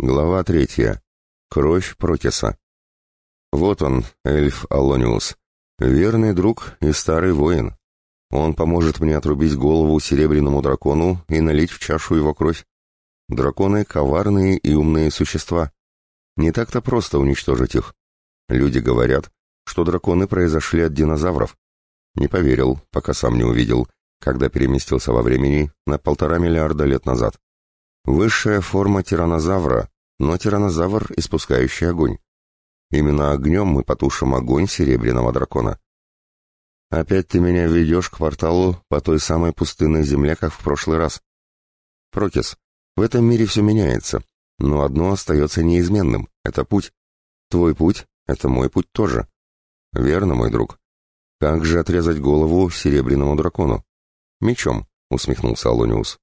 Глава третья. Кровь Прокиса. Вот он, эльф Алониус, верный друг и старый воин. Он поможет мне отрубить голову серебряному дракону и налить в чашу его кровь. Драконы — коварные и умные существа. Не так-то просто уничтожить их. Люди говорят, что драконы произошли от динозавров. Не поверил, пока сам не увидел, когда переместился во времени на полтора миллиарда лет назад. Высшая форма тиранозавра, но тиранозавр, испускающий огонь. Именно огнем мы потушим огонь серебряного дракона. Опять ты меня ведешь к порталу по той самой пустынной земле, как в прошлый раз. Прокис, в этом мире все меняется, но одно остается неизменным — это путь. Твой путь — это мой путь тоже. Верно, мой друг. Как же отрезать голову серебряному дракону? Мечом, — усмехнулся Алониус.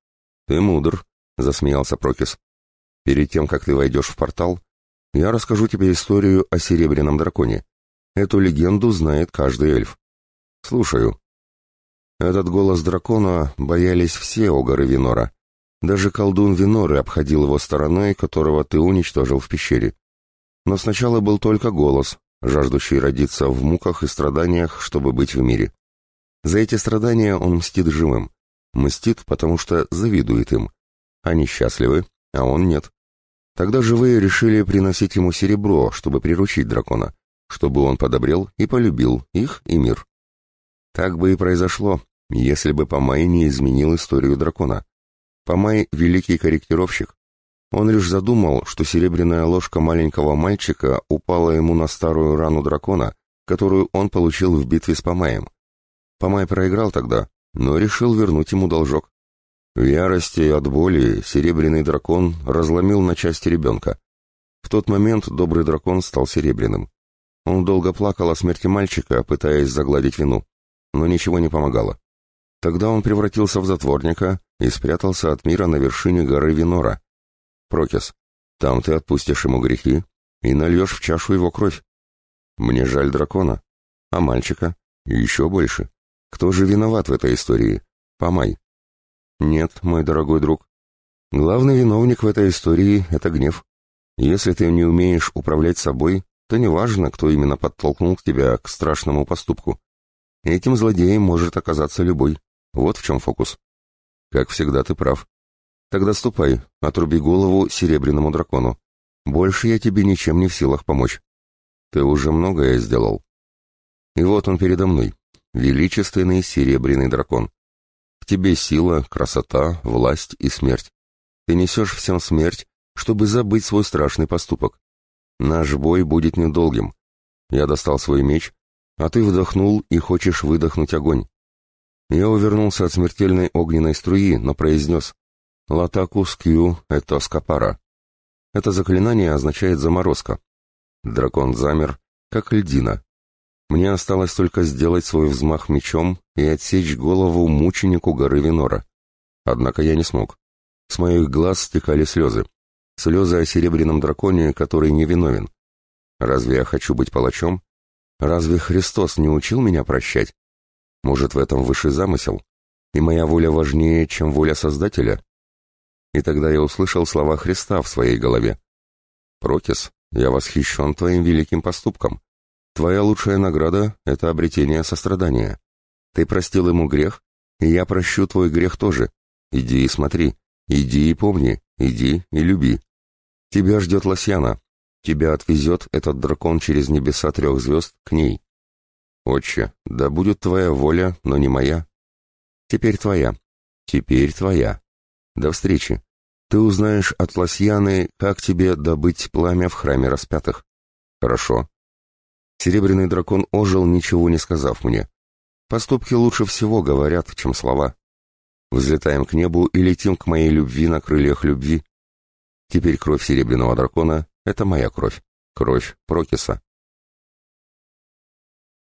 Ты мудр, — засмеялся Прокис. «Перед тем, как ты войдешь в портал, я расскажу тебе историю о Серебряном драконе. Эту легенду знает каждый эльф. Слушаю». Этот голос дракона боялись все огоры Винора. Даже колдун Виноры обходил его стороной, которого ты уничтожил в пещере. Но сначала был только голос, жаждущий родиться в муках и страданиях, чтобы быть в мире. За эти страдания он мстит живым. Мстит, потому что завидует им. Они счастливы, а он нет. Тогда живые решили приносить ему серебро, чтобы приручить дракона, чтобы он подобрел и полюбил их и мир. Так бы и произошло, если бы Памай не изменил историю дракона. Памай — великий корректировщик. Он лишь задумал, что серебряная ложка маленького мальчика упала ему на старую рану дракона, которую он получил в битве с Памаем. Памай проиграл тогда, но решил вернуть ему должок. В ярости от боли серебряный дракон разломил на части ребенка. В тот момент добрый дракон стал серебряным. Он долго плакал о смерти мальчика, пытаясь загладить вину, но ничего не помогало. Тогда он превратился в затворника и спрятался от мира на вершине горы Винора. Прокис, там ты отпустишь ему грехи и нальешь в чашу его кровь. Мне жаль дракона, а мальчика еще больше. Кто же виноват в этой истории? Помай. Нет, мой дорогой друг. Главный виновник в этой истории — это гнев. Если ты не умеешь управлять собой, то неважно, кто именно подтолкнул тебя к страшному поступку. Этим злодеем может оказаться любой. Вот в чем фокус. Как всегда, ты прав. Тогда ступай, отруби голову серебряному дракону. Больше я тебе ничем не в силах помочь. Ты уже многое сделал. И вот он передо мной, величественный серебряный дракон тебе сила, красота, власть и смерть. Ты несешь всем смерть, чтобы забыть свой страшный поступок. Наш бой будет недолгим. Я достал свой меч, а ты вдохнул и хочешь выдохнуть огонь. Я увернулся от смертельной огненной струи, но произнес «Латаку скью это скапара». Это заклинание означает «заморозка». Дракон замер, как льдина. Мне осталось только сделать свой взмах мечом и отсечь голову мученику горы Винора. Однако я не смог. С моих глаз стекали слезы. Слезы о серебряном драконе, который невиновен. Разве я хочу быть палачом? Разве Христос не учил меня прощать? Может, в этом высший замысел? И моя воля важнее, чем воля Создателя? И тогда я услышал слова Христа в своей голове. «Прокис, я восхищен твоим великим поступком. Твоя лучшая награда — это обретение сострадания. Ты простил ему грех, и я прощу твой грех тоже. Иди и смотри, иди и помни, иди и люби. Тебя ждет Лосьяна. Тебя отвезет этот дракон через небеса трех звезд к ней. Отче, да будет твоя воля, но не моя. Теперь твоя. Теперь твоя. До встречи. Ты узнаешь от Лосьяны, как тебе добыть пламя в храме распятых. Хорошо. Серебряный дракон ожил, ничего не сказав мне. Поступки лучше всего говорят, чем слова. Взлетаем к небу и летим к моей любви на крыльях любви. Теперь кровь серебряного дракона — это моя кровь, кровь Прокиса.